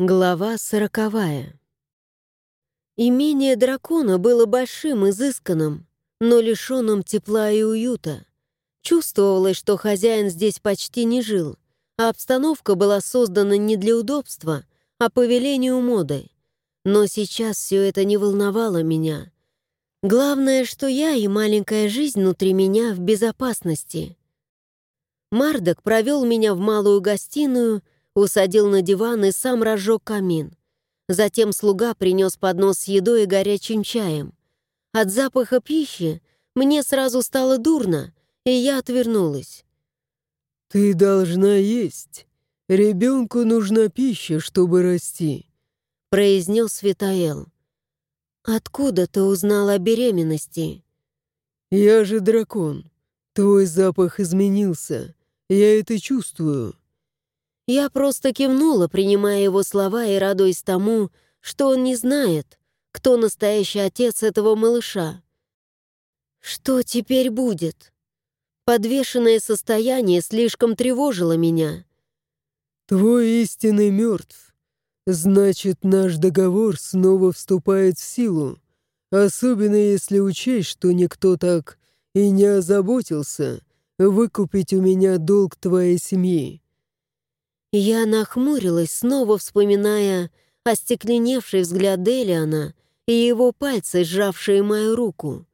Глава сороковая. Имение дракона было большим, изысканным, но лишенным тепла и уюта. Чувствовалось, что хозяин здесь почти не жил, а обстановка была создана не для удобства, а по велению моды. Но сейчас все это не волновало меня. Главное, что я и маленькая жизнь внутри меня в безопасности. Мардок провел меня в малую гостиную — усадил на диван и сам разжег камин. Затем слуга принес поднос с едой и горячим чаем. От запаха пищи мне сразу стало дурно, и я отвернулась. «Ты должна есть. Ребенку нужна пища, чтобы расти», — произнес Витаэл. «Откуда ты узнал о беременности?» «Я же дракон. Твой запах изменился. Я это чувствую». Я просто кивнула, принимая его слова и радуясь тому, что он не знает, кто настоящий отец этого малыша. Что теперь будет? Подвешенное состояние слишком тревожило меня. «Твой истинный мертв. Значит, наш договор снова вступает в силу, особенно если учесть, что никто так и не озаботился выкупить у меня долг твоей семьи. Я нахмурилась, снова вспоминая остекленевший взгляд Делиана и его пальцы, сжавшие мою руку.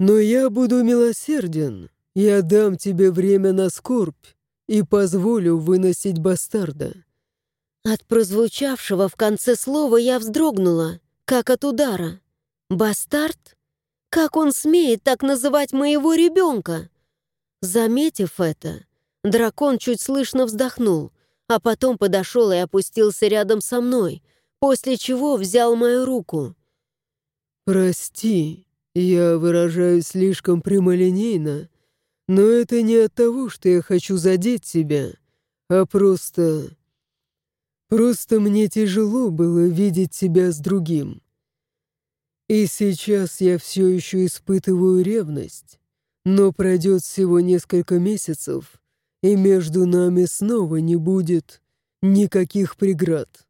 «Но я буду милосерден. Я дам тебе время на скорбь и позволю выносить бастарда». От прозвучавшего в конце слова я вздрогнула, как от удара. «Бастард? Как он смеет так называть моего ребенка?» Заметив это, Дракон чуть слышно вздохнул, а потом подошел и опустился рядом со мной, после чего взял мою руку. «Прости, я выражаюсь слишком прямолинейно, но это не от того, что я хочу задеть тебя, а просто... Просто мне тяжело было видеть тебя с другим. И сейчас я все еще испытываю ревность, но пройдет всего несколько месяцев, и между нами снова не будет никаких преград».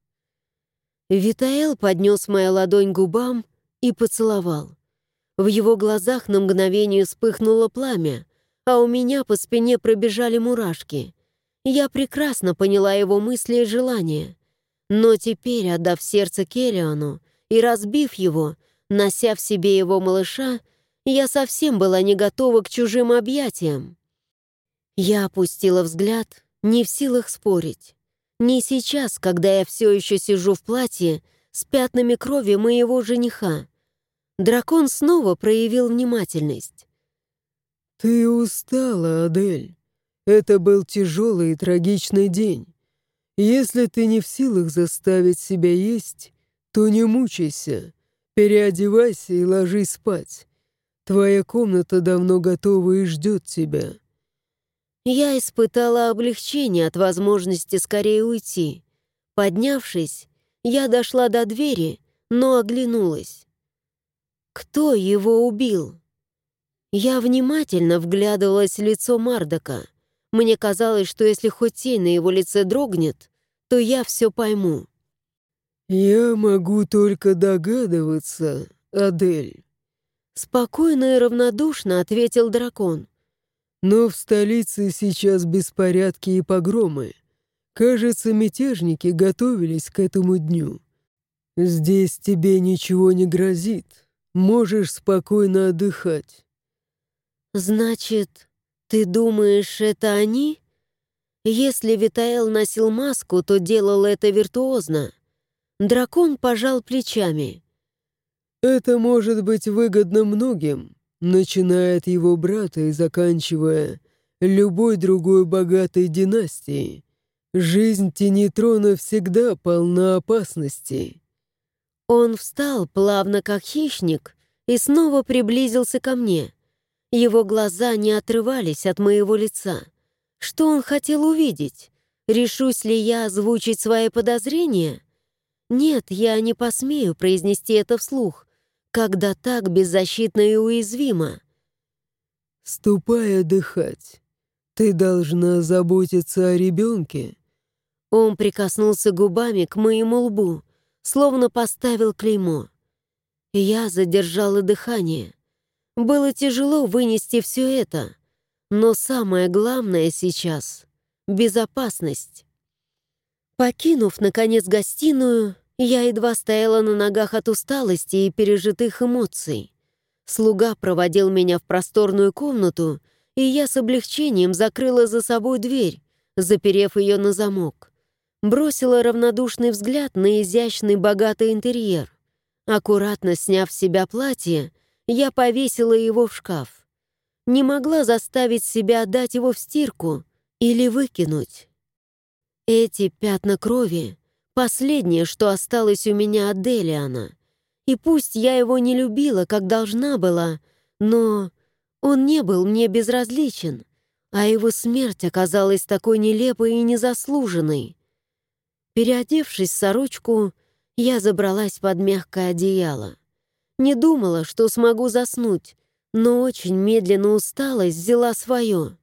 Витаэл поднес мою ладонь к губам и поцеловал. В его глазах на мгновение вспыхнуло пламя, а у меня по спине пробежали мурашки. Я прекрасно поняла его мысли и желания. Но теперь, отдав сердце Келлиану и разбив его, нося в себе его малыша, я совсем была не готова к чужим объятиям. Я опустила взгляд, не в силах спорить. Не сейчас, когда я все еще сижу в платье с пятнами крови моего жениха. Дракон снова проявил внимательность. «Ты устала, Адель. Это был тяжелый и трагичный день. Если ты не в силах заставить себя есть, то не мучайся. Переодевайся и ложись спать. Твоя комната давно готова и ждет тебя». Я испытала облегчение от возможности скорее уйти. Поднявшись, я дошла до двери, но оглянулась. Кто его убил? Я внимательно вглядывалась в лицо Мардока. Мне казалось, что если хоть тень на его лице дрогнет, то я все пойму. «Я могу только догадываться, Адель», — спокойно и равнодушно ответил дракон. Но в столице сейчас беспорядки и погромы. Кажется, мятежники готовились к этому дню. Здесь тебе ничего не грозит. Можешь спокойно отдыхать. Значит, ты думаешь, это они? Если Витаэл носил маску, то делал это виртуозно. Дракон пожал плечами. Это может быть выгодно многим, начиная от его брата и заканчивая любой другой богатой династией. Жизнь Тенитрона всегда полна опасностей. Он встал плавно, как хищник, и снова приблизился ко мне. Его глаза не отрывались от моего лица. Что он хотел увидеть? Решусь ли я озвучить свои подозрения? Нет, я не посмею произнести это вслух когда так беззащитна и уязвима. «Ступай отдыхать. Ты должна заботиться о ребенке». Он прикоснулся губами к моему лбу, словно поставил клеймо. Я задержала дыхание. Было тяжело вынести все это, но самое главное сейчас — безопасность. Покинув, наконец, гостиную, я едва стояла на ногах от усталости и пережитых эмоций. Слуга проводил меня в просторную комнату, и я с облегчением закрыла за собой дверь, заперев ее на замок. Бросила равнодушный взгляд на изящный богатый интерьер. Аккуратно сняв с себя платье, я повесила его в шкаф. Не могла заставить себя отдать его в стирку или выкинуть. Эти пятна крови — последнее, что осталось у меня от Делиана. И пусть я его не любила, как должна была, но он не был мне безразличен, а его смерть оказалась такой нелепой и незаслуженной. Переодевшись в сорочку, я забралась под мягкое одеяло. Не думала, что смогу заснуть, но очень медленно усталость взяла свое.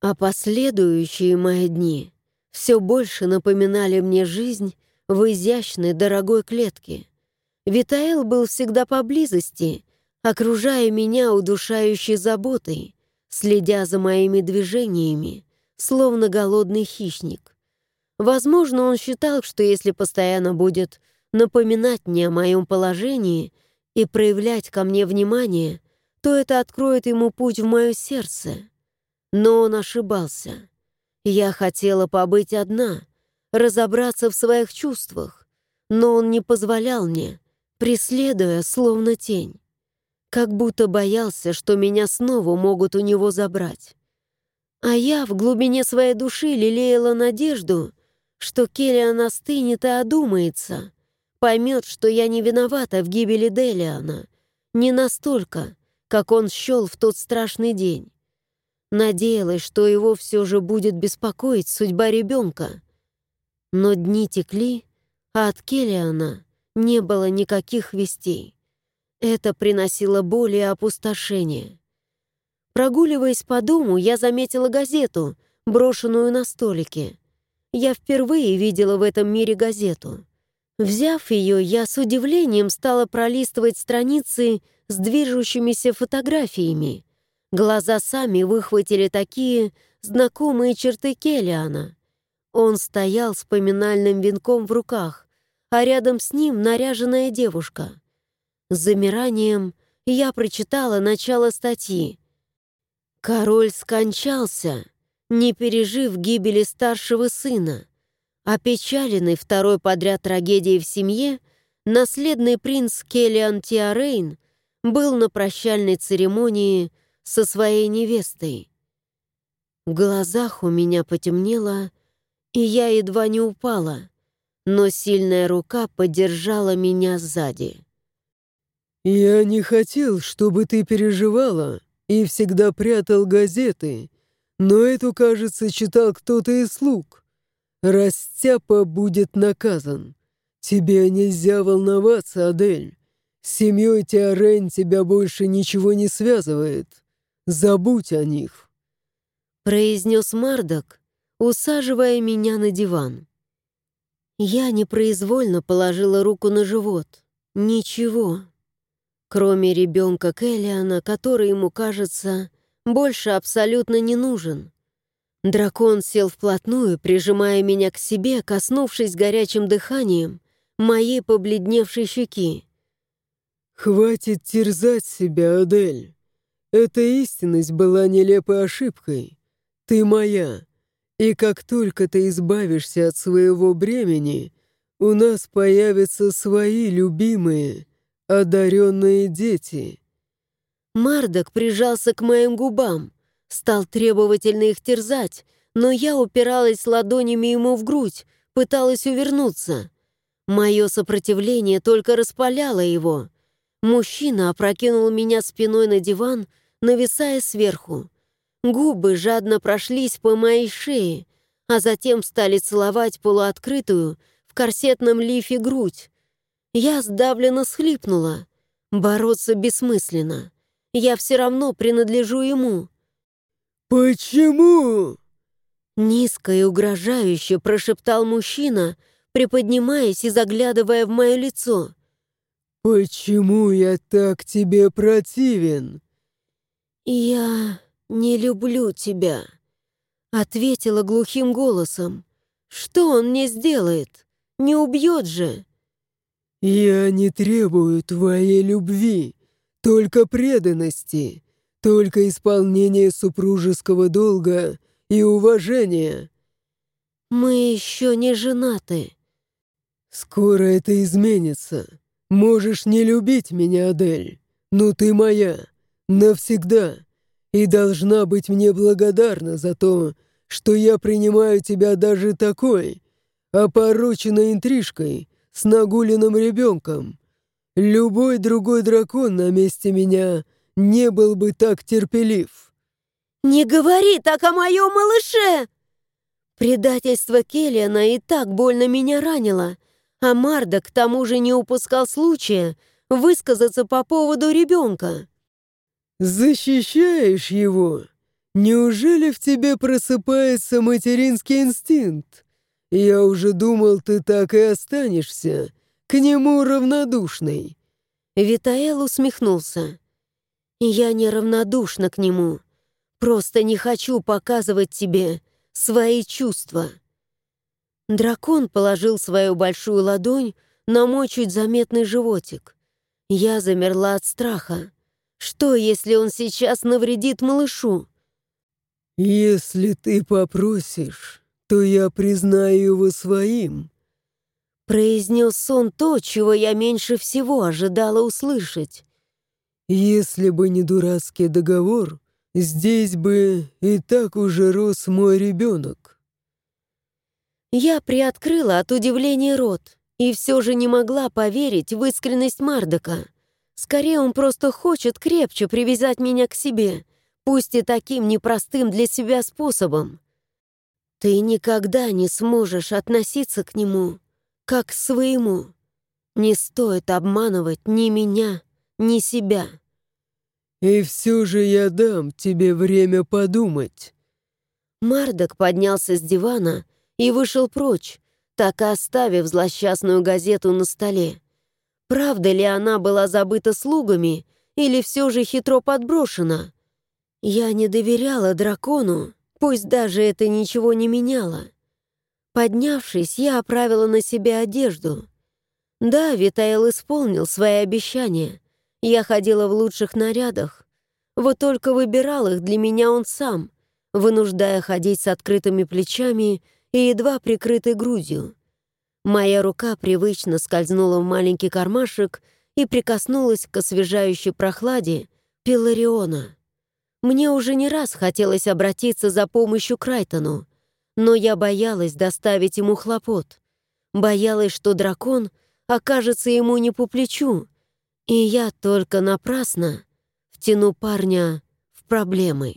А последующие мои дни все больше напоминали мне жизнь в изящной дорогой клетке. Витаэл был всегда поблизости, окружая меня удушающей заботой, следя за моими движениями, словно голодный хищник. Возможно, он считал, что если постоянно будет напоминать мне о моем положении и проявлять ко мне внимание, то это откроет ему путь в мое сердце. Но он ошибался. Я хотела побыть одна, разобраться в своих чувствах, но он не позволял мне, преследуя словно тень. Как будто боялся, что меня снова могут у него забрать. А я в глубине своей души лелеяла надежду, что Келлиан остынет и одумается, поймет, что я не виновата в гибели Делиана, не настолько, как он счел в тот страшный день. Надеялась, что его все же будет беспокоить судьба ребенка. Но дни текли, а от Келлиана не было никаких вестей. Это приносило боль и опустошение. Прогуливаясь по дому, я заметила газету, брошенную на столике. Я впервые видела в этом мире газету. Взяв ее, я с удивлением стала пролистывать страницы с движущимися фотографиями. Глаза сами выхватили такие знакомые черты Келлиана. Он стоял с поминальным венком в руках, а рядом с ним наряженная девушка. С замиранием я прочитала начало статьи. «Король скончался», не пережив гибели старшего сына. Опечаленный второй подряд трагедией в семье, наследный принц Келлиан Тиарейн был на прощальной церемонии со своей невестой. В глазах у меня потемнело, и я едва не упала, но сильная рука поддержала меня сзади. «Я не хотел, чтобы ты переживала и всегда прятал газеты», но эту, кажется, читал кто-то из слуг. Растяпа будет наказан. Тебе нельзя волноваться, Адель. С семьей Теорен тебя больше ничего не связывает. Забудь о них. Произнес Мардок, усаживая меня на диван. Я непроизвольно положила руку на живот. Ничего. Кроме ребенка Келлиана, который ему кажется больше абсолютно не нужен. Дракон сел вплотную, прижимая меня к себе, коснувшись горячим дыханием моей побледневшей щеки. «Хватит терзать себя, Адель. Эта истинность была нелепой ошибкой. Ты моя, и как только ты избавишься от своего бремени, у нас появятся свои любимые, одаренные дети». Мардок прижался к моим губам, стал требовательно их терзать, но я упиралась ладонями ему в грудь, пыталась увернуться. Мое сопротивление только распаляло его. Мужчина опрокинул меня спиной на диван, нависая сверху. Губы жадно прошлись по моей шее, а затем стали целовать полуоткрытую в корсетном лифе грудь. Я сдавленно схлипнула. Бороться бессмысленно. Я все равно принадлежу ему». «Почему?» Низко и угрожающе прошептал мужчина, приподнимаясь и заглядывая в мое лицо. «Почему я так тебе противен?» «Я не люблю тебя», — ответила глухим голосом. «Что он мне сделает? Не убьет же?» «Я не требую твоей любви, только преданности, только исполнения супружеского долга и уважения». «Мы еще не женаты». «Скоро это изменится. Можешь не любить меня, Адель, но ты моя, навсегда, и должна быть мне благодарна за то, что я принимаю тебя даже такой, опороченной интрижкой, с нагуленным ребенком. Любой другой дракон на месте меня не был бы так терпелив». «Не говори так о моем малыше!» Предательство Келлиана и так больно меня ранило, а Марда к тому же не упускал случая высказаться по поводу ребенка. «Защищаешь его? Неужели в тебе просыпается материнский инстинкт? Я уже думал, ты так и останешься, к нему равнодушный». Витаэл усмехнулся. «Я не равнодушна к нему. Просто не хочу показывать тебе свои чувства». Дракон положил свою большую ладонь на мой чуть заметный животик. Я замерла от страха. Что, если он сейчас навредит малышу? «Если ты попросишь, то я признаю его своим», произнес он то, чего я меньше всего ожидала услышать. «Если бы не дурацкий договор, здесь бы и так уже рос мой ребенок». Я приоткрыла от удивления рот и все же не могла поверить в искренность Мардока. Скорее, он просто хочет крепче привязать меня к себе, пусть и таким непростым для себя способом. Ты никогда не сможешь относиться к нему, как к своему. Не стоит обманывать ни меня, ни себя. «И все же я дам тебе время подумать». Мардок поднялся с дивана и вышел прочь, так и оставив злосчастную газету на столе. Правда ли она была забыта слугами или все же хитро подброшена? Я не доверяла дракону, пусть даже это ничего не меняло. Поднявшись, я оправила на себе одежду. Да, Витаэл исполнил свои обещания. Я ходила в лучших нарядах. Вот только выбирал их для меня он сам, вынуждая ходить с открытыми плечами и едва прикрытой грудью. Моя рука привычно скользнула в маленький кармашек и прикоснулась к освежающей прохладе Пилариона. Мне уже не раз хотелось обратиться за помощью к Райтону, но я боялась доставить ему хлопот. Боялась, что дракон окажется ему не по плечу, и я только напрасно втяну парня в проблемы.